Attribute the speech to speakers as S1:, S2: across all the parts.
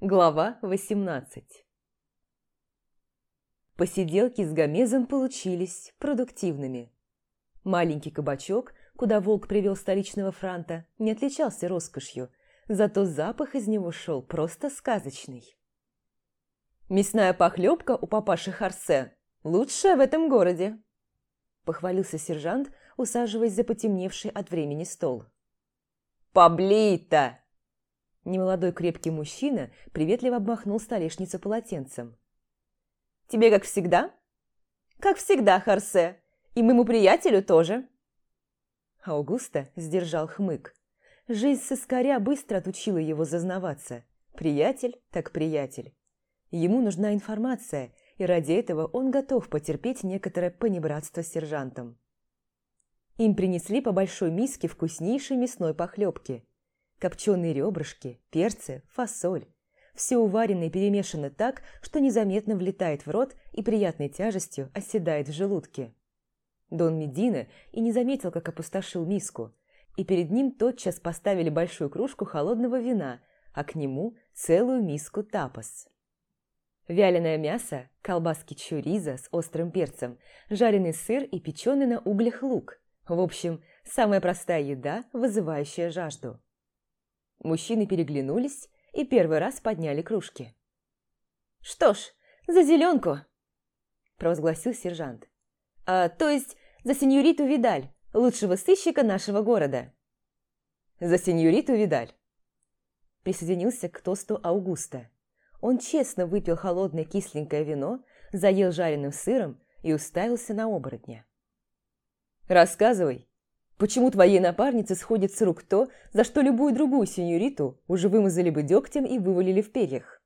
S1: Глава 18 Посиделки с Гомезом получились продуктивными. Маленький кабачок, куда волк привел столичного франта, не отличался роскошью, зато запах из него шел просто сказочный. «Мясная похлебка у папаши Харсе лучшая в этом городе», похвалился сержант, усаживаясь за потемневший от времени стол. «Поблей-то!» Немолодой крепкий мужчина приветливо обмахнул столешницу полотенцем. «Тебе как всегда?» «Как всегда, Харсе. И моему приятелю тоже». Аугуста сдержал хмык. Жизнь с искоря быстро отучила его зазнаваться. Приятель так приятель. Ему нужна информация, и ради этого он готов потерпеть некоторое понебратство с сержантом. Им принесли по большой миске вкуснейшей мясной похлебки – Копченые ребрышки, перцы, фасоль. Все уварено и перемешано так, что незаметно влетает в рот и приятной тяжестью оседает в желудке. Дон Медина и не заметил, как опустошил миску, и перед ним тотчас поставили большую кружку холодного вина, а к нему целую миску тапос. Вяленое мясо, колбаски чуриза с острым перцем, жареный сыр и печеный на углях лук. В общем, самая простая еда, вызывающая жажду. Мужчины переглянулись и первый раз подняли кружки. «Что ж, за зеленку!» – провозгласил сержант. «А, то есть за сеньориту Видаль, лучшего сыщика нашего города». «За сеньориту Видаль!» Присоединился к тосту Аугуста. Он честно выпил холодное кисленькое вино, заел жареным сыром и уставился на оборотня. «Рассказывай, Почему твоей напарнице сходит с рук то, за что любую другую сеньориту уже вымазали бы дегтем и вывалили в перьях?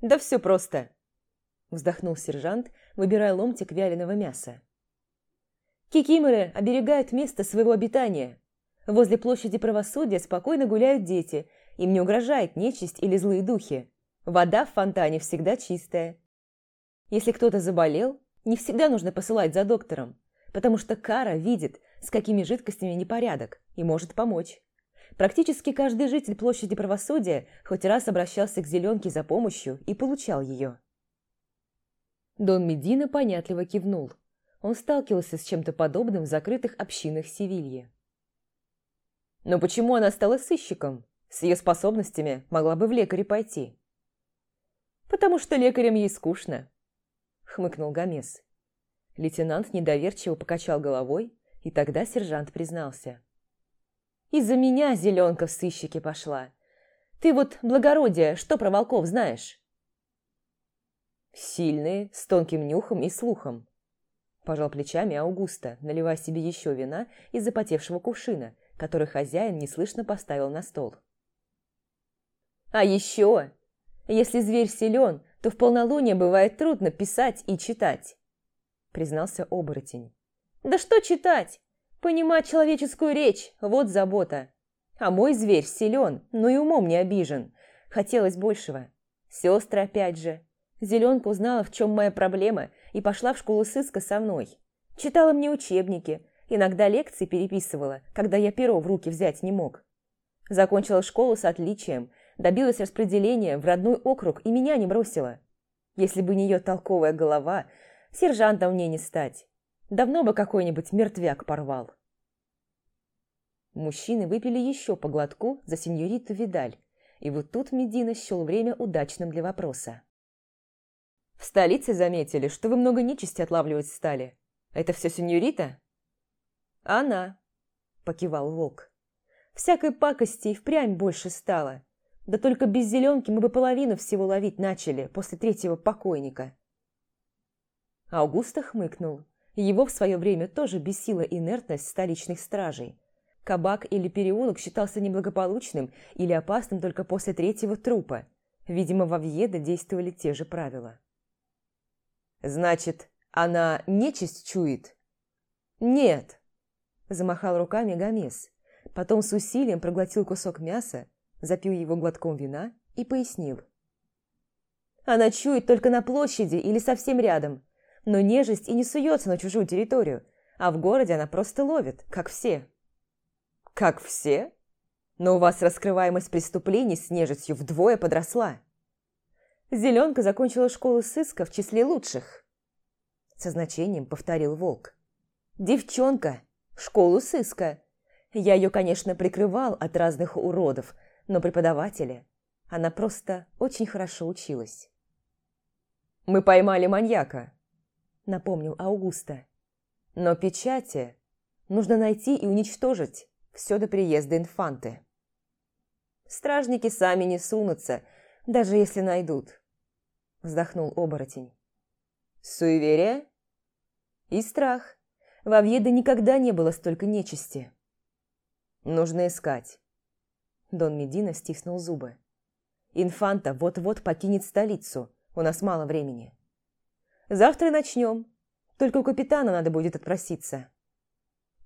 S1: «Да все просто», – вздохнул сержант, выбирая ломтик вяленого мяса. Кикиморы оберегают место своего обитания. Возле площади правосудия спокойно гуляют дети, им не угрожает нечисть или злые духи. Вода в фонтане всегда чистая. Если кто-то заболел, не всегда нужно посылать за доктором, потому что Кара видит – с какими жидкостями непорядок, и может помочь. Практически каждый житель площади правосудия хоть раз обращался к Зеленке за помощью и получал ее. Дон Медина понятливо кивнул. Он сталкивался с чем-то подобным в закрытых общинах Севильи. Но почему она стала сыщиком? С ее способностями могла бы в лекаре пойти. «Потому что лекарям ей скучно», — хмыкнул Гомес. Лейтенант недоверчиво покачал головой, и тогда сержант признался. «Из-за меня зеленка в сыщики пошла. Ты вот, благородие, что про волков знаешь?» «Сильные, с тонким нюхом и слухом», – пожал плечами Аугуста, наливая себе еще вина из запотевшего кувшина, который хозяин неслышно поставил на стол. «А еще, если зверь силен, то в полнолуние бывает трудно писать и читать», – признался оборотень. Да что читать? Понимать человеческую речь – вот забота. А мой зверь силен, но и умом не обижен. Хотелось большего. Сестры опять же. Зеленка узнала, в чем моя проблема, и пошла в школу сыска со мной. Читала мне учебники, иногда лекции переписывала, когда я перо в руки взять не мог. Закончила школу с отличием, добилась распределения в родной округ и меня не бросила. Если бы не ее толковая голова, сержантом мне не стать. Давно бы какой-нибудь мертвяк порвал. Мужчины выпили еще по глотку за сеньориту Видаль, и вот тут Медина счел время удачным для вопроса. «В столице заметили, что вы много нечисти отлавливать стали. Это все сеньорита?» «Она», – покивал волк. «Всякой пакости и впрямь больше стало. Да только без зеленки мы бы половину всего ловить начали после третьего покойника». Аугуста хмыкнул. Его в свое время тоже бесила инертность столичных стражей. Кабак или переулок считался неблагополучным или опасным только после третьего трупа. Видимо, во Вьеда действовали те же правила. «Значит, она нечисть чует?» «Нет», – замахал руками Гомес. Потом с усилием проглотил кусок мяса, запил его глотком вина и пояснил. «Она чует только на площади или совсем рядом но нежесть и не суется на чужую территорию, а в городе она просто ловит, как все». «Как все?» Но у вас раскрываемость преступлений с нежитью вдвое подросла. Зеленка закончила школу сыска в числе лучших. Со значением повторил Волк. Девчонка, школу сыска. Я ее, конечно, прикрывал от разных уродов, но преподаватели. Она просто очень хорошо училась. «Мы поймали маньяка», — напомнил Аугуста. «Но печати нужно найти и уничтожить все до приезда инфанты». «Стражники сами не сунутся, даже если найдут», — вздохнул оборотень. «Суеверие?» «И страх. В Авьеде никогда не было столько нечисти». «Нужно искать». Дон Медина стиснул зубы. «Инфанта вот-вот покинет столицу, у нас мало времени. Завтра начнем. Только у капитана надо будет отпроситься.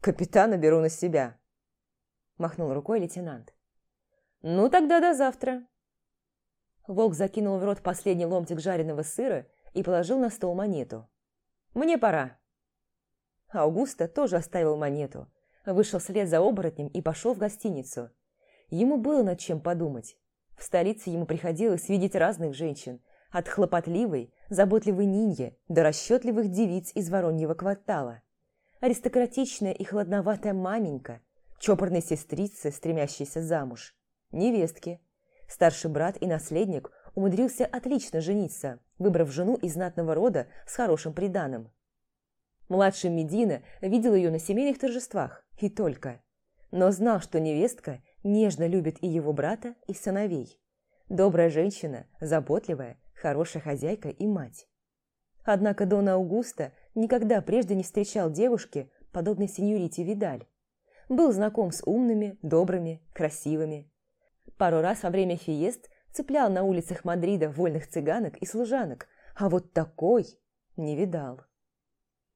S1: Капитана беру на себя. Махнул рукой лейтенант. Ну тогда до завтра. Волк закинул в рот последний ломтик жареного сыра и положил на стол монету. «Мне пора». Аугуста тоже оставил монету, вышел вслед за оборотнем и пошел в гостиницу. Ему было над чем подумать. В столице ему приходилось видеть разных женщин, от хлопотливой, заботливой ниньи до расчетливых девиц из Вороньего квартала. Аристократичная и хладноватая маменька, чопорной сестрицы, стремящейся замуж, невестки. Старший брат и наследник умудрился отлично жениться, выбрав жену из знатного рода с хорошим приданым. Младший Медина видел ее на семейных торжествах, и только. Но знал, что невестка нежно любит и его брата, и сыновей. Добрая женщина, заботливая, хорошая хозяйка и мать. Однако Дона Аугуста никогда прежде не встречал девушки, подобной сеньорите Видаль. Был знаком с умными, добрыми, красивыми. Пару раз во время фиест цеплял на улицах Мадрида вольных цыганок и служанок, а вот такой не видал.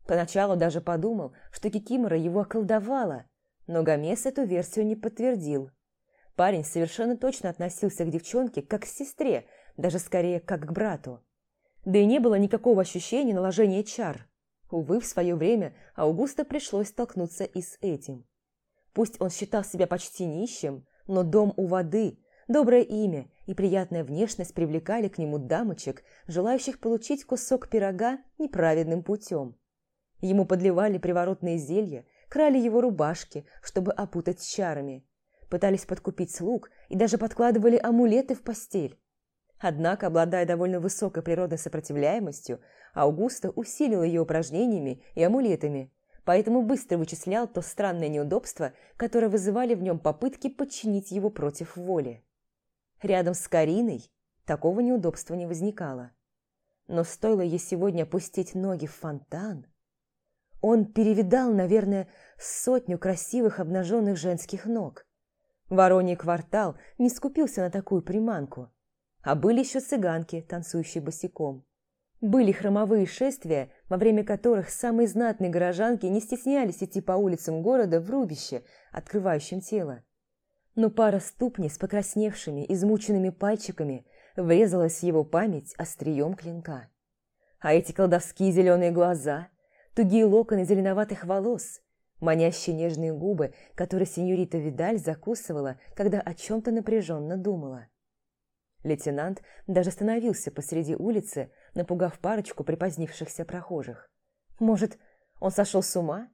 S1: Поначалу даже подумал, что Кикимора его околдовала, но Гомес эту версию не подтвердил. Парень совершенно точно относился к девчонке как к сестре, даже скорее как к брату. Да и не было никакого ощущения наложения чар. Увы, в свое время Аугуста пришлось столкнуться и с этим. Пусть он считал себя почти нищим, но дом у воды, доброе имя и приятная внешность привлекали к нему дамочек, желающих получить кусок пирога неправедным путем. Ему подливали приворотные зелья, крали его рубашки, чтобы опутать чарами, пытались подкупить слуг и даже подкладывали амулеты в постель. Однако, обладая довольно высокой природной сопротивляемостью, Аугуста усилил ее упражнениями и амулетами, поэтому быстро вычислял то странное неудобство, которое вызывали в нем попытки подчинить его против воли. Рядом с Кариной такого неудобства не возникало. Но стоило ей сегодня опустить ноги в фонтан... Он перевидал, наверное, сотню красивых обнаженных женских ног. Вороний квартал не скупился на такую приманку – а были еще цыганки, танцующие босиком. Были хромовые шествия, во время которых самые знатные горожанки не стеснялись идти по улицам города в рубище, открывающем тело. Но пара ступней с покрасневшими, измученными пальчиками врезалась в его память острием клинка. А эти колдовские зеленые глаза, тугие локоны зеленоватых волос, манящие нежные губы, которые сеньорита Видаль закусывала, когда о чем-то напряженно думала. Лейтенант даже остановился посреди улицы, напугав парочку припозднившихся прохожих. Может, он сошел с ума?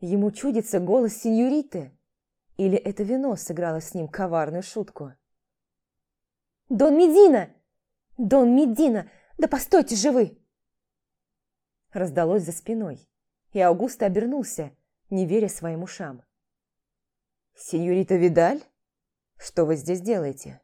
S1: Ему чудится голос сеньориты? Или это вино сыграло с ним коварную шутку? «Дон Медина! Дон Медина! Да постойте же вы!» Раздалось за спиной, и Аугуста обернулся, не веря своим ушам. «Сеньорита Видаль? Что вы здесь делаете?»